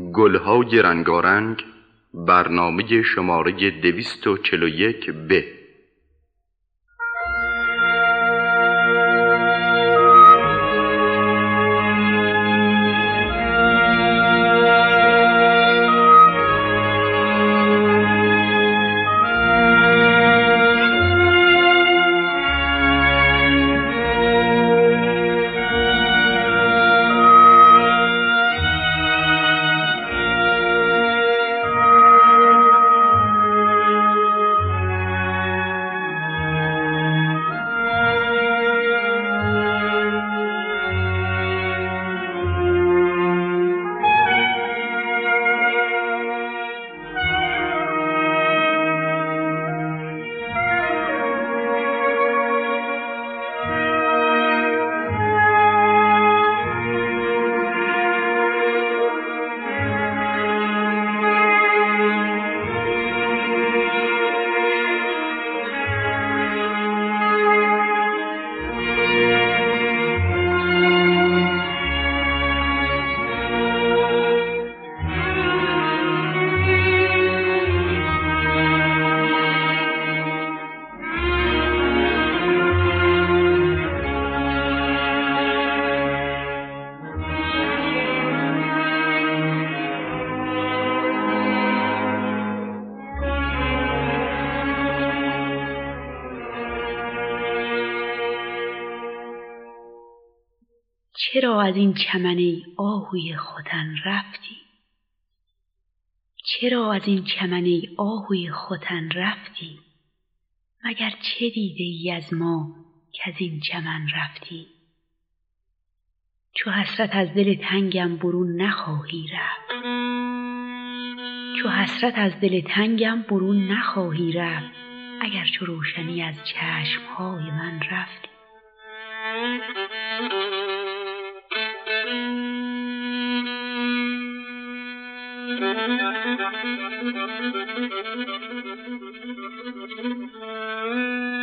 گلهای رنگارنگ برنامه شماره دویست و از این چمن ای آهوی ختن رفتی؟ چرا از این چمن ای آهوی ختن رفتی؟ مگر چه دیده ای از ما کز این چمن رفتی؟ چو حسرت از دل تنگم برون نخواهی رفت. چو حسرت از دل تنگم برون نخواهی رفت اگر چو روشنی از چشمهای من رفتی. Thank you.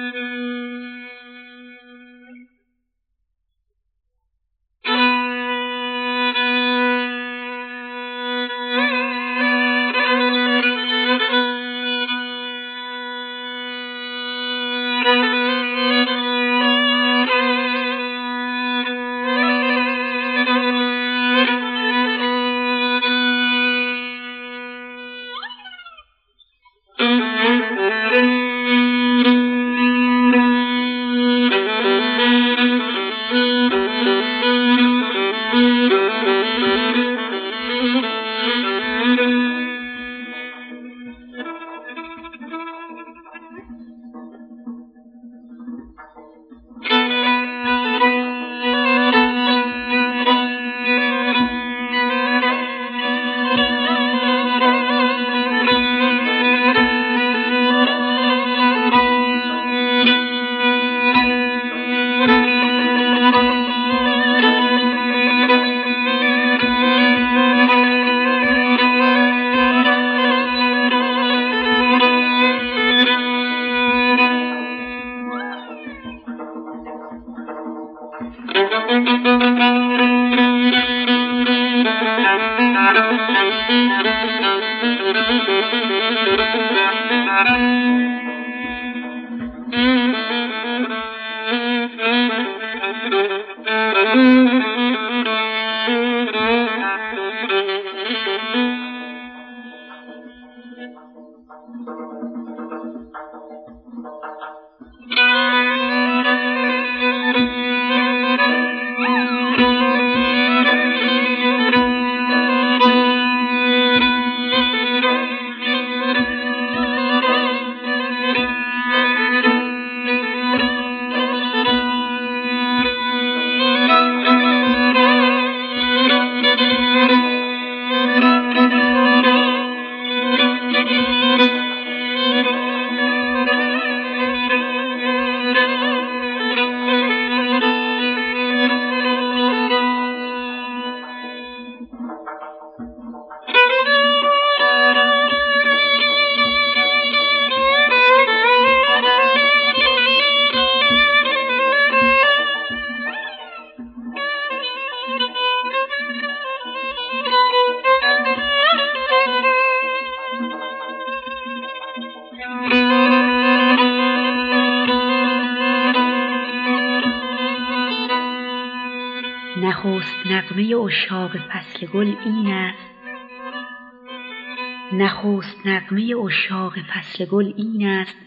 Thank you. اشاق فصل گل این است. نخست نغمه اشاق فصل گل این است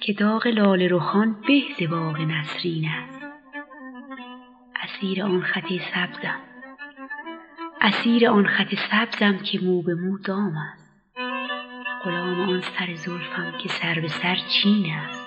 که داغ لاله رخان به ز باغ نسرین است. اسیر آن خط سبزم. اسیر آن خط سبزم که مو به مو دام است. غلام آن سر زلفم که سر به سر چین است.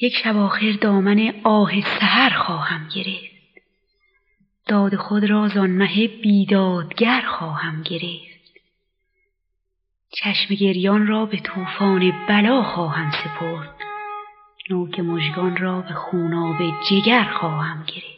یک شب آخر دامن آه سحر خواهم گرفت. داد خود را زان مه بیدادگر خواهم گرفت. چشم گریان را به طوفان بلا خواهم سپرد. نوک مژگان را به خوناب جگر خواهم گرفت.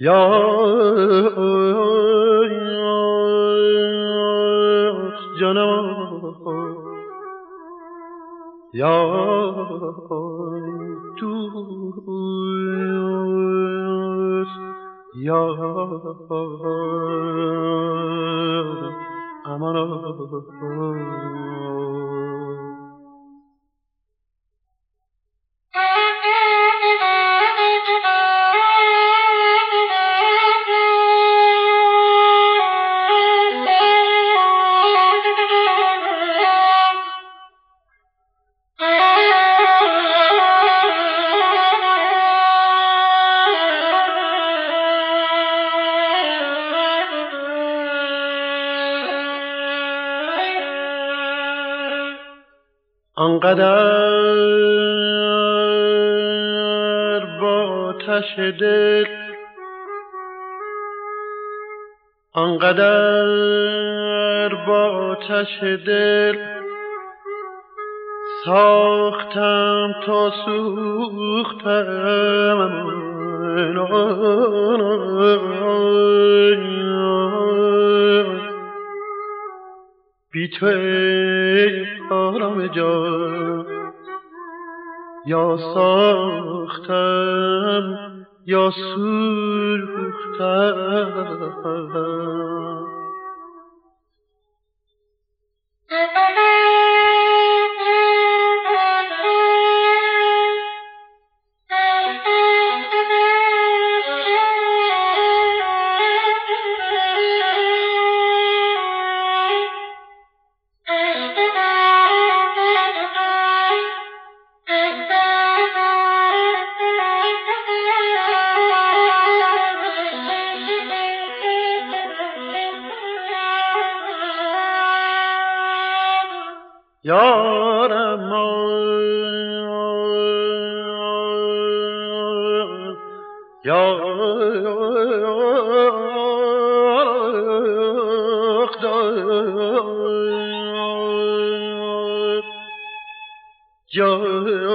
یا جانم یا دوست یا aman آتش دل. ساختم تا سوختم. بی تو آرام جان یا ساختم یا سوختم. یا سرد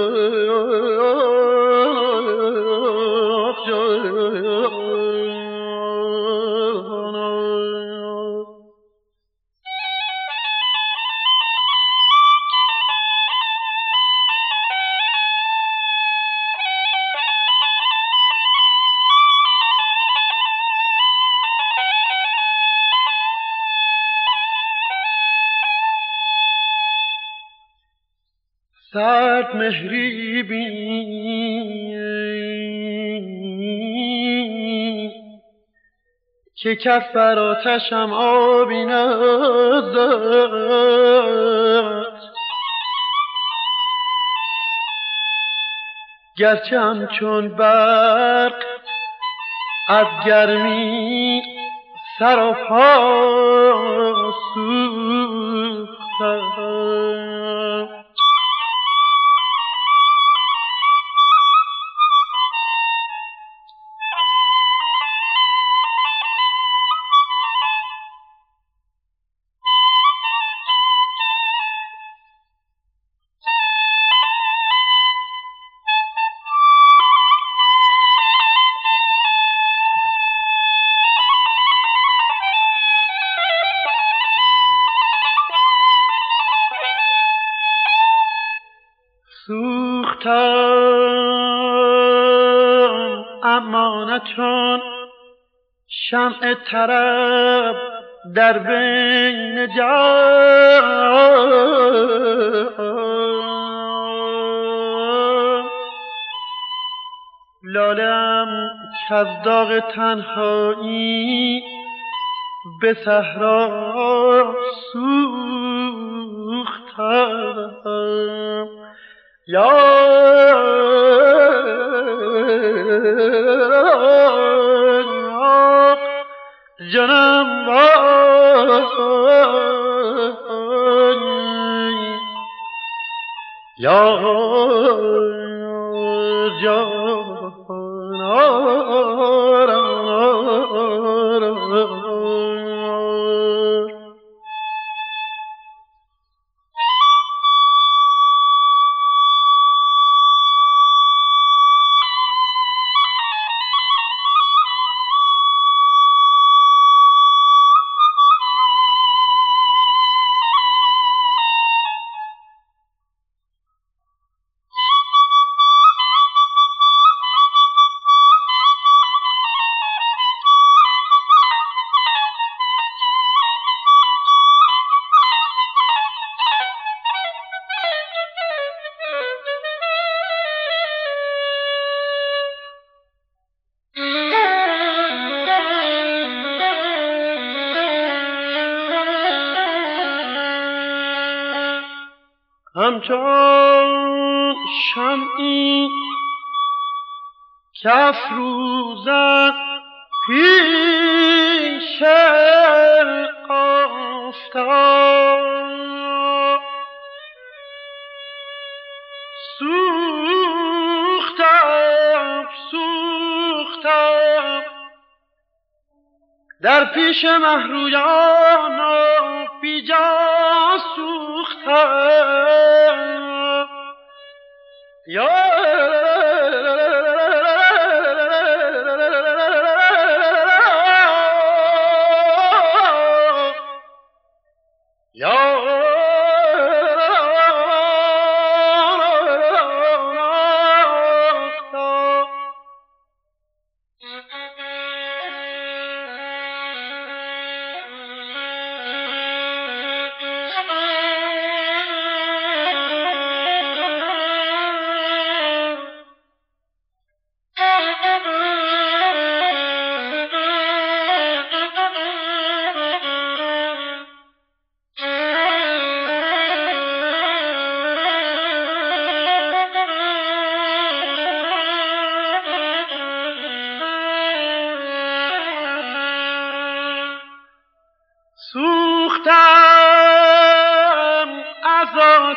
که کف بر آتشم آبی نزد. گرچه همچون برق از گرمی سر و پا سوختم طرب در بین جان لالم که داغ تنهایی به صحرا سوختم. یا جنم یا همچون کف روزد پیش آفتاب. سوختم سوختم. در پیش محرویان بیجا سوختم. یا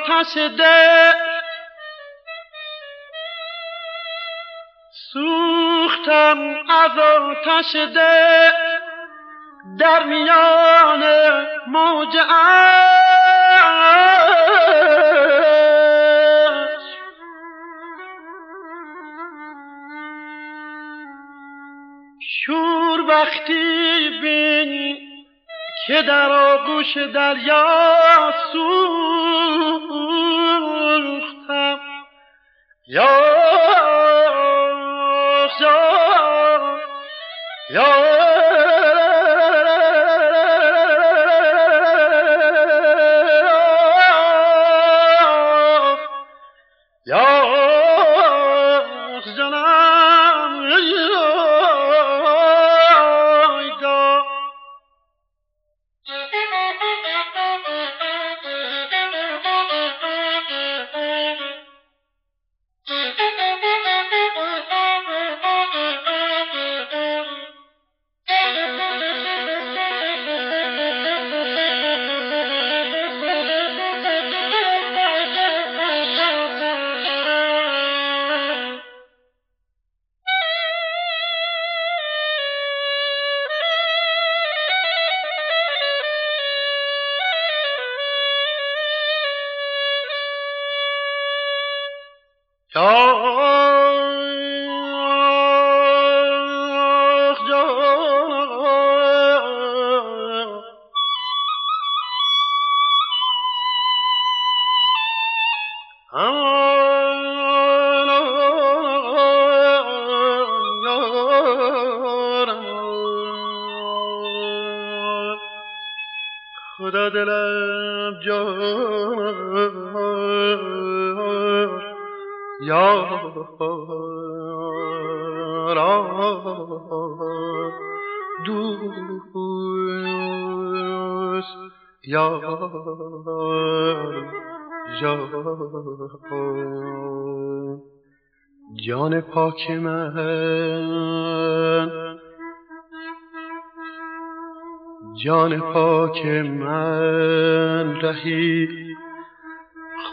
آتش دل سوختم از آتش دل در میان موج شور وقتی بین که در آغوش دریا سوختم؟ یا جان پاک من. جان پاک من. رهی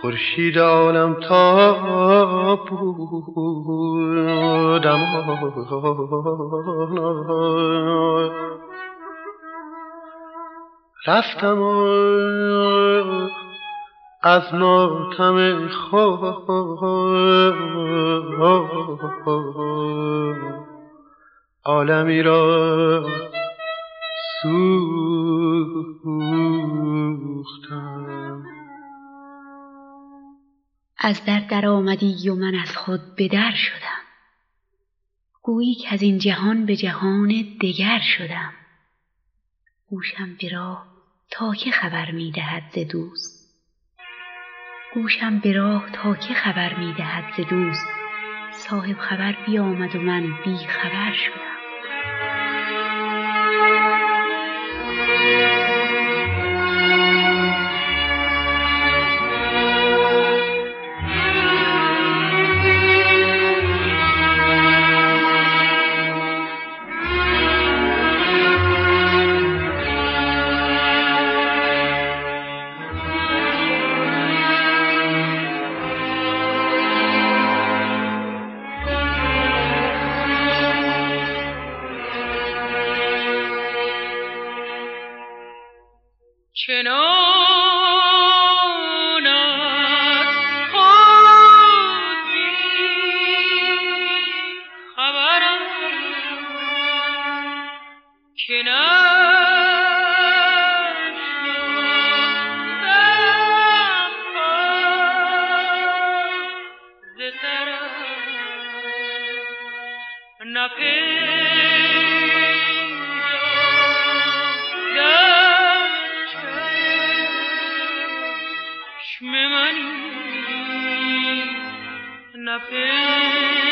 خورشید عالم تا بودم. رفتم از ماتم خود عالمی را سوختم. از در در آمدی و من از خود به در شدم. گویی که از این جهان به جهان دگر شدم. گوشم به راه تا که خبر می دهد ز دوست. گوشم به راه تا که خبر می دهد ز دوست. صاحب خبر بیامد و من بی خبر شدم. la.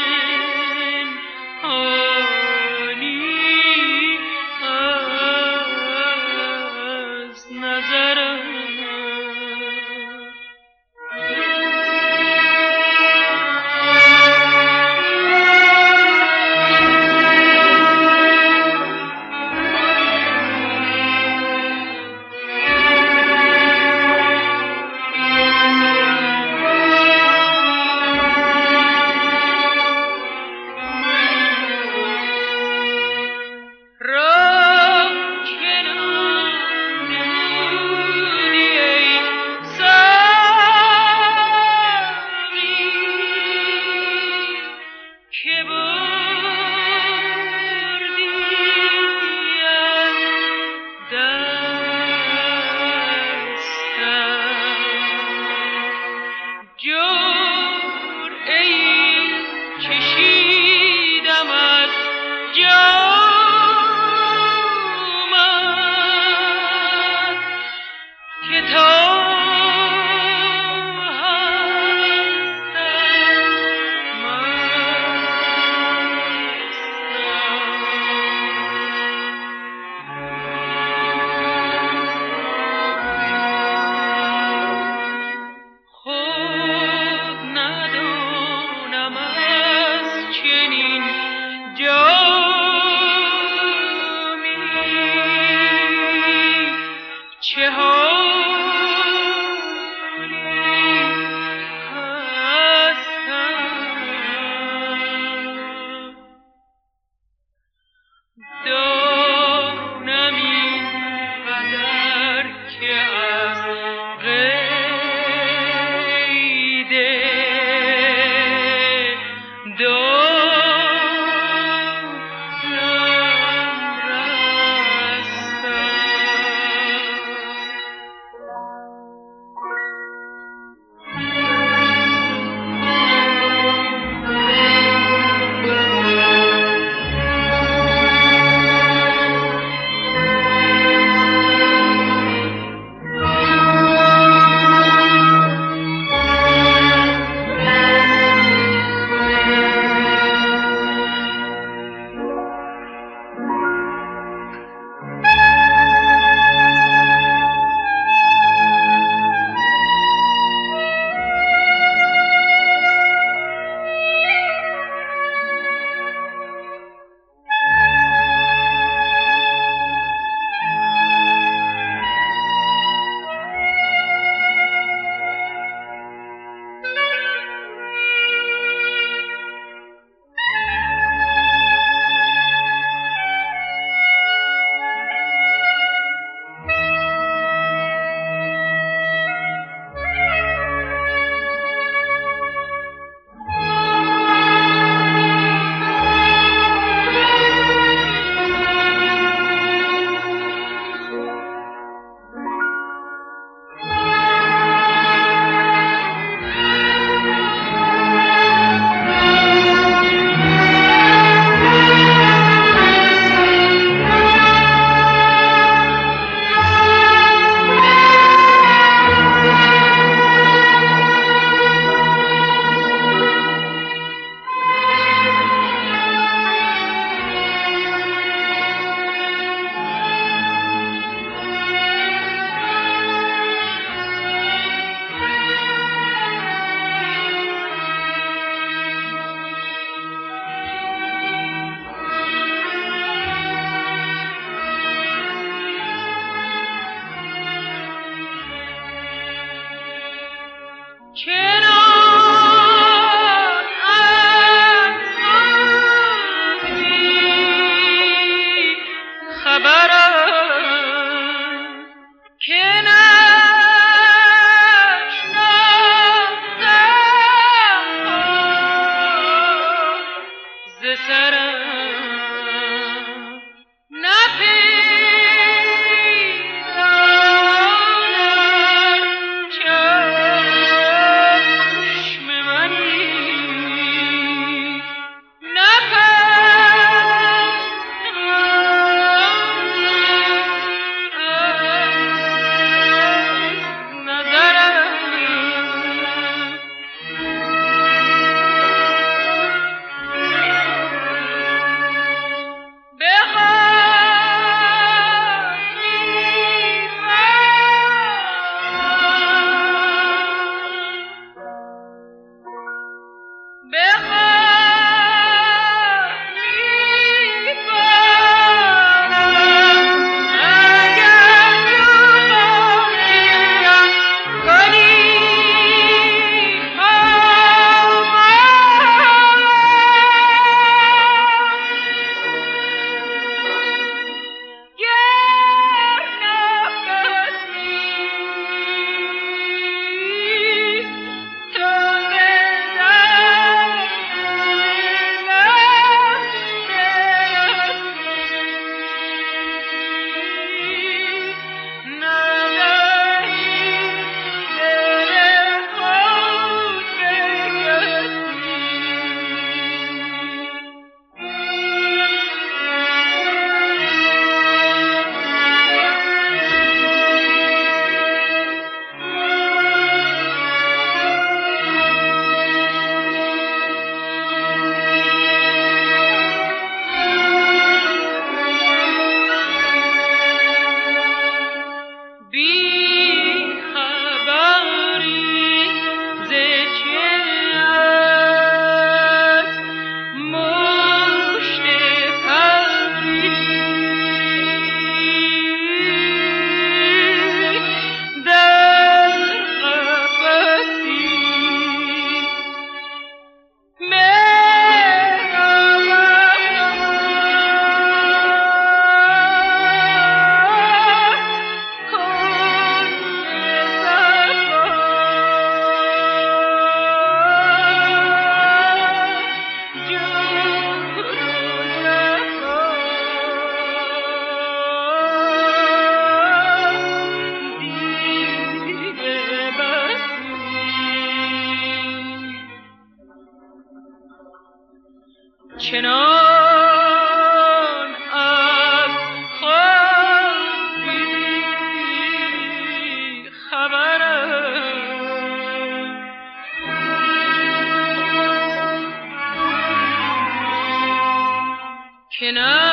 نه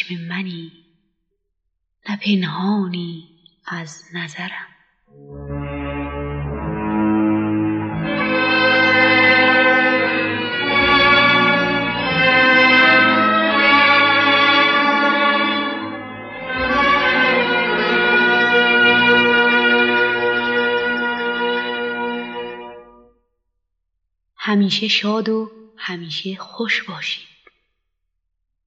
چشم منی نه پنهانی از نظرم. همیشه شاد و همیشه خوش باشید.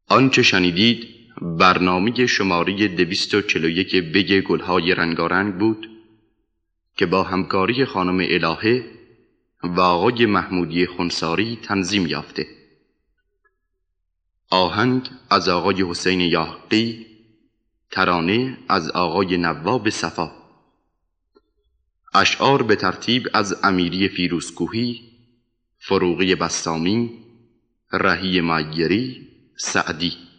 آنچه شنیدید برنامه شماره 241 بگ گلهای رنگارنگ بود که با همکاری خانم الهه و آقای محمودی خونساری تنظیم یافته. آهنگ از آقای حسین یاقی ترانه از آقای نواب صفا. اشعار به ترتیب از امیری فیروزکوهی فروغی بستامی رهی معیری سعدی.